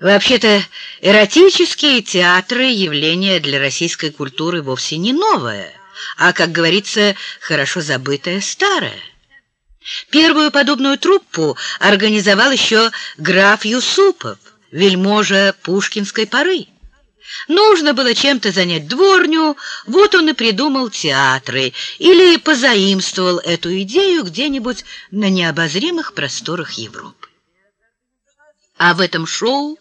Вообще-то эротические театры — явление для российской культуры вовсе не новое, а, как говорится, хорошо забытое старое. Первую подобную труппу организовал еще граф Юсупов, вельможа пушкинской поры. Нужно было чем-то занять дворню, вот он и придумал театры или позаимствовал эту идею где-нибудь на необозримых просторах Европы. А в этом шоу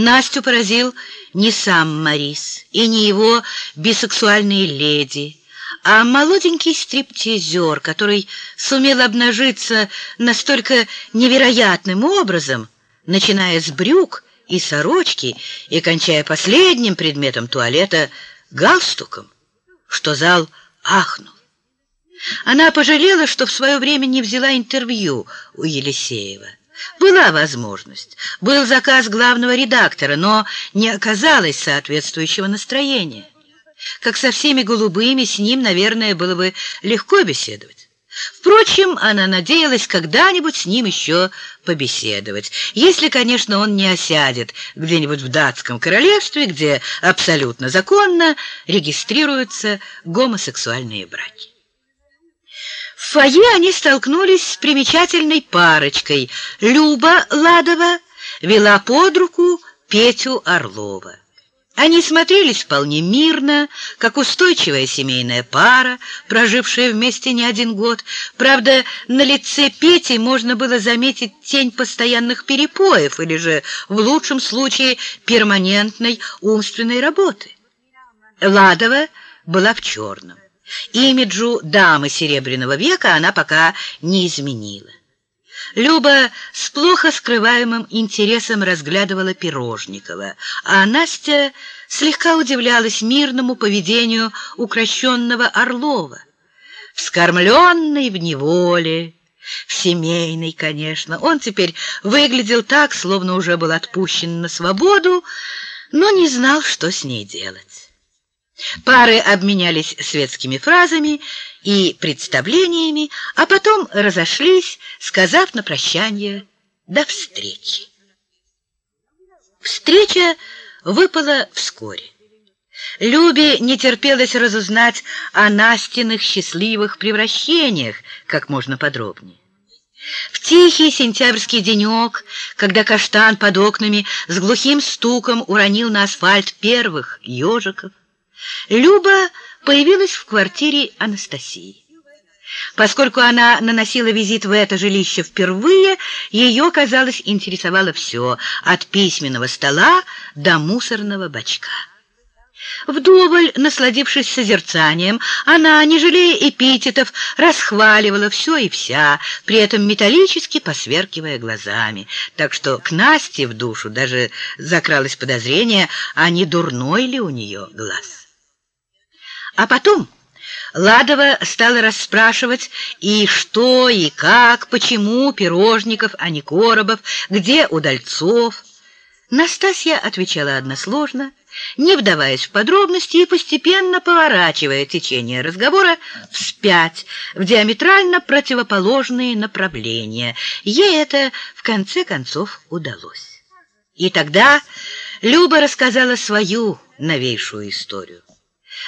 Настю поразил не сам Морис и не его бисексуальные леди, а молоденький стриптизер, который сумел обнажиться настолько невероятным образом, начиная с брюк и сорочки и кончая последним предметом туалета галстуком, что зал ахнул. Она пожалела, что в свое время не взяла интервью у Елисеева. Была возможность, был заказ главного редактора, но не оказалось соответствующего настроения. Как со всеми голубыми, с ним, наверное, было бы легко беседовать. Впрочем, она надеялась когда-нибудь с ним еще побеседовать, если, конечно, он не осядет где-нибудь в датском королевстве, где абсолютно законно регистрируются гомосексуальные браки. Фойе они столкнулись с примечательной парочкой. Люба Ладова вела под руку Петю Орлова. Они смотрелись вполне мирно, как устойчивая семейная пара, прожившая вместе не один год. Правда, на лице Пети можно было заметить тень постоянных перепоев или же, в лучшем случае, перманентной умственной работы. Ладова была в черном. Имиджу дамы Серебряного века она пока не изменила. Люба с плохо скрываемым интересом разглядывала Пирожникова, а Настя слегка удивлялась мирному поведению укращенного Орлова. Вскормленный в неволе, в семейной, конечно, он теперь выглядел так, словно уже был отпущен на свободу, но не знал, что с ней делать. Пары обменялись светскими фразами и представлениями, а потом разошлись, сказав на прощание «до встречи». Встреча выпала вскоре. Любе не терпелось разузнать о Настиных счастливых превращениях как можно подробнее. В тихий сентябрьский денек, когда каштан под окнами с глухим стуком уронил на асфальт первых ежиков, Люба появилась в квартире Анастасии. Поскольку она наносила визит в это жилище впервые, ее, казалось, интересовало все, от письменного стола до мусорного бачка. Вдоволь, насладившись созерцанием, она, не жалея эпитетов, расхваливала все и вся, при этом металлически посверкивая глазами. Так что к Насте в душу даже закралось подозрение, а не дурной ли у нее глаз. А потом Ладова стала расспрашивать и что, и как, почему Пирожников, а не Коробов, где Удальцов. Настасья отвечала односложно, не вдаваясь в подробности и постепенно поворачивая течение разговора вспять, в диаметрально противоположные направления. Ей это, в конце концов, удалось. И тогда Люба рассказала свою новейшую историю.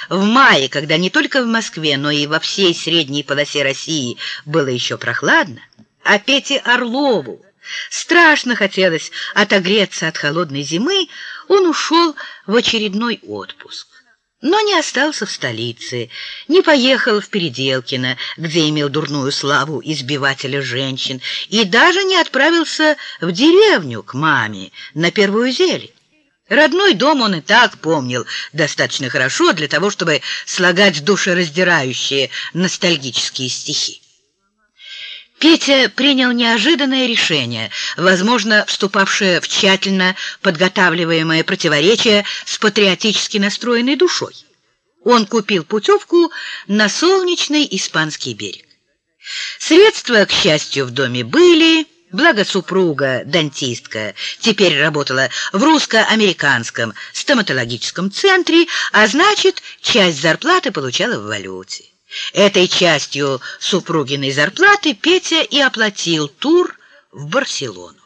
В мае, когда не только в Москве, но и во всей средней полосе России было еще прохладно, а Пете Орлову страшно хотелось отогреться от холодной зимы, он ушел в очередной отпуск. Но не остался в столице, не поехал в Переделкино, где имел дурную славу избивателя женщин, и даже не отправился в деревню к маме на первую зелень. Родной дом он и так помнил достаточно хорошо для того, чтобы слагать душераздирающие ностальгические стихи. Петя принял неожиданное решение, возможно, вступавшее в тщательно подготавливаемое противоречие с патриотически настроенной душой. Он купил путевку на солнечный испанский берег. Средства, к счастью, в доме были... Благо супруга, дантистка, теперь работала в русско-американском стоматологическом центре, а значит, часть зарплаты получала в валюте. Этой частью супругиной зарплаты Петя и оплатил тур в Барселону.